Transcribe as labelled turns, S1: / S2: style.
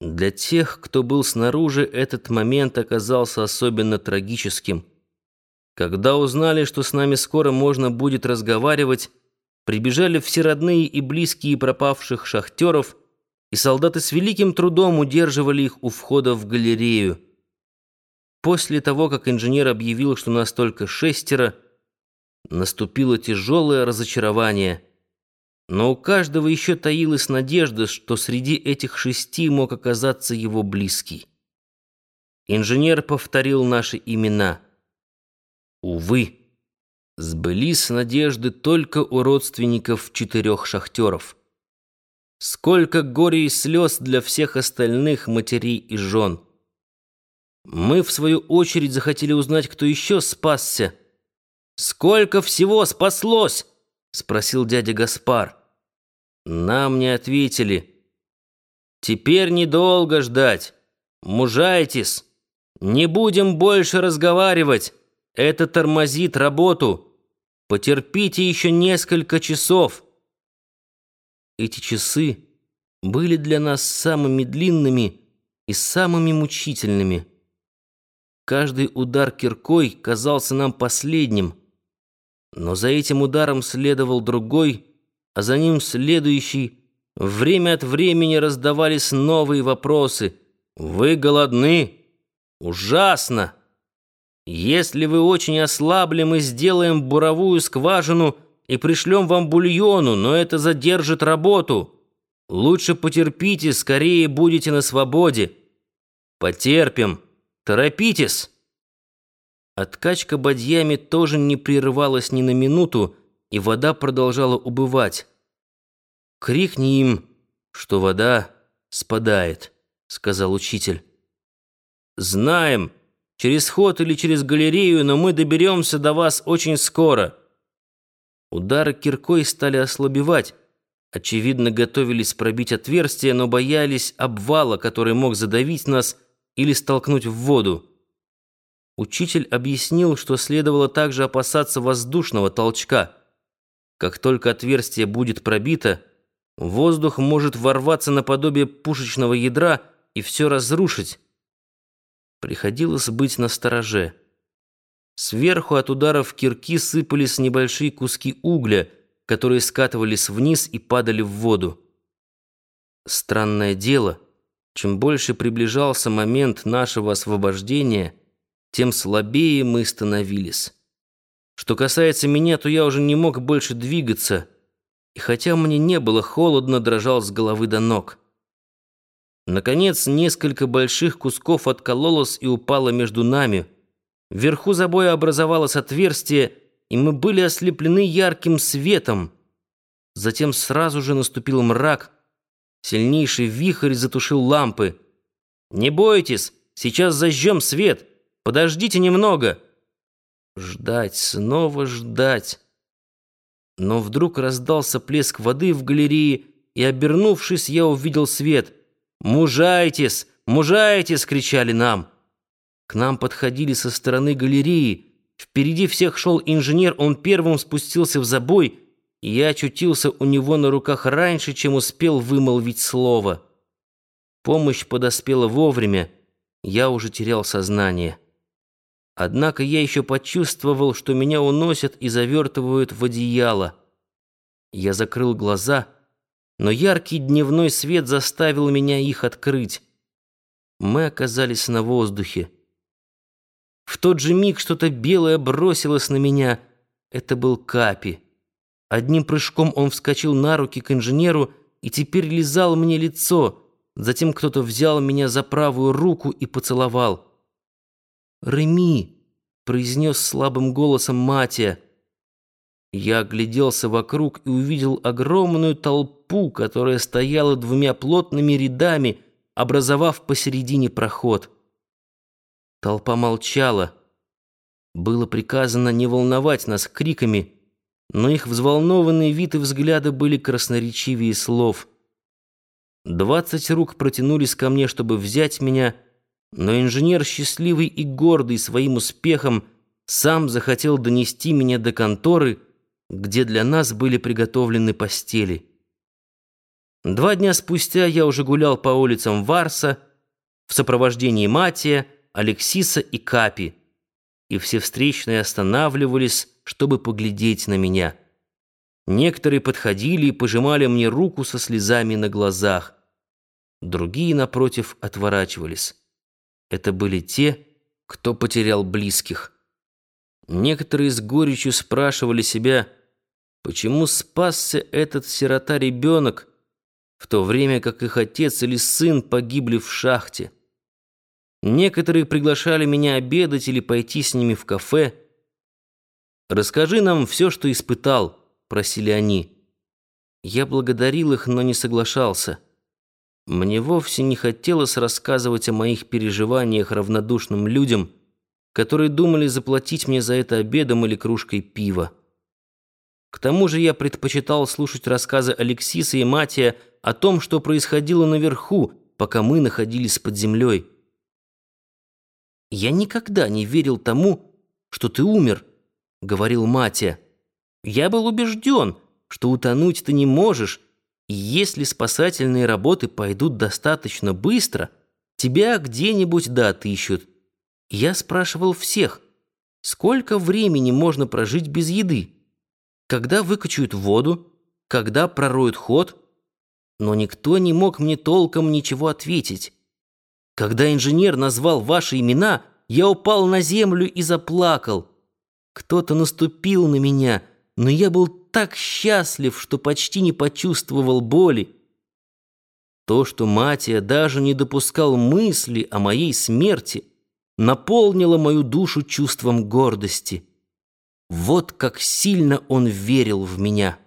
S1: Для тех, кто был снаружи, этот момент оказался особенно трагическим. Когда узнали, что с нами скоро можно будет разговаривать, прибежали все родные и близкие пропавших шахтеров, и солдаты с великим трудом удерживали их у входа в галерею. После того, как инженер объявил, что нас только шестеро, наступило тяжелое разочарование — но у каждого еще таилась надежда, что среди этих шести мог оказаться его близкий. Инженер повторил наши имена. Увы, сбылись надежды только у родственников четырех шахтеров. Сколько горя и слез для всех остальных матерей и жен. Мы, в свою очередь, захотели узнать, кто еще спасся. «Сколько всего спаслось?» — спросил дядя Гаспар. Нам не ответили. Теперь недолго ждать. Мужайтесь. Не будем больше разговаривать. Это тормозит работу. Потерпите еще несколько часов. Эти часы были для нас самыми длинными и самыми мучительными. Каждый удар киркой казался нам последним, но за этим ударом следовал другой — а за ним следующий. Время от времени раздавались новые вопросы. «Вы голодны? Ужасно! Если вы очень ослабли, мы сделаем буровую скважину и пришлем вам бульону, но это задержит работу. Лучше потерпите, скорее будете на свободе. Потерпим. Торопитесь!» Откачка бадьями тоже не прерывалась ни на минуту, и вода продолжала убывать. «Крикни им, что вода спадает», — сказал учитель. «Знаем, через ход или через галерею, но мы доберемся до вас очень скоро». Удары киркой стали ослабевать. Очевидно, готовились пробить отверстие, но боялись обвала, который мог задавить нас или столкнуть в воду. Учитель объяснил, что следовало также опасаться воздушного толчка — как только отверстие будет пробито, воздух может ворваться наподобие пушечного ядра и все разрушить. Приходилось быть настороже. Сверху от ударов кирки сыпались небольшие куски угля, которые скатывались вниз и падали в воду. Странное дело, чем больше приближался момент нашего освобождения, тем слабее мы становились. Что касается меня, то я уже не мог больше двигаться, и хотя мне не было холодно, дрожал с головы до ног. Наконец, несколько больших кусков откололось и упало между нами. Вверху забоя образовалось отверстие, и мы были ослеплены ярким светом. Затем сразу же наступил мрак. Сильнейший вихрь затушил лампы. «Не бойтесь, сейчас зажжем свет. Подождите немного». Ждать, снова ждать. Но вдруг раздался плеск воды в галерее, и, обернувшись, я увидел свет. «Мужайтесь! Мужайтесь!» — кричали нам. К нам подходили со стороны галереи. Впереди всех шел инженер, он первым спустился в забой, и я очутился у него на руках раньше, чем успел вымолвить слово. Помощь подоспела вовремя, я уже терял сознание. Однако я еще почувствовал, что меня уносят и завертывают в одеяло. Я закрыл глаза, но яркий дневной свет заставил меня их открыть. Мы оказались на воздухе. В тот же миг что-то белое бросилось на меня. Это был Капи. Одним прыжком он вскочил на руки к инженеру и теперь лизал мне лицо. Затем кто-то взял меня за правую руку и поцеловал. «Реми!» — произнес слабым голосом Матия. Я огляделся вокруг и увидел огромную толпу, которая стояла двумя плотными рядами, образовав посередине проход. Толпа молчала. Было приказано не волновать нас криками, но их взволнованные вид и взгляды были красноречивее слов. Двадцать рук протянулись ко мне, чтобы взять меня — но инженер, счастливый и гордый своим успехом, сам захотел донести меня до конторы, где для нас были приготовлены постели. Два дня спустя я уже гулял по улицам Варса в сопровождении Матия, Алексиса и Капи, и все встречные останавливались, чтобы поглядеть на меня. Некоторые подходили и пожимали мне руку со слезами на глазах. Другие, напротив, отворачивались. Это были те, кто потерял близких. Некоторые с горечью спрашивали себя, почему спасся этот сирота-ребенок, в то время как их отец или сын погибли в шахте. Некоторые приглашали меня обедать или пойти с ними в кафе. «Расскажи нам все, что испытал», — просили они. Я благодарил их, но не соглашался. Мне вовсе не хотелось рассказывать о моих переживаниях равнодушным людям, которые думали заплатить мне за это обедом или кружкой пива. К тому же я предпочитал слушать рассказы Алексиса и Матия о том, что происходило наверху, пока мы находились под землей. «Я никогда не верил тому, что ты умер», — говорил Матия. «Я был убежден, что утонуть ты не можешь, если спасательные работы пойдут достаточно быстро, тебя где-нибудь да отыщут. Я спрашивал всех, сколько времени можно прожить без еды?» когда выкачают воду, когда пророют ход, но никто не мог мне толком ничего ответить. Когда инженер назвал ваши имена, я упал на землю и заплакал. Кто-то наступил на меня, но я был так счастлив, что почти не почувствовал боли. То, что Матия даже не допускал мысли о моей смерти, наполнило мою душу чувством гордости. Вот как сильно он верил в меня.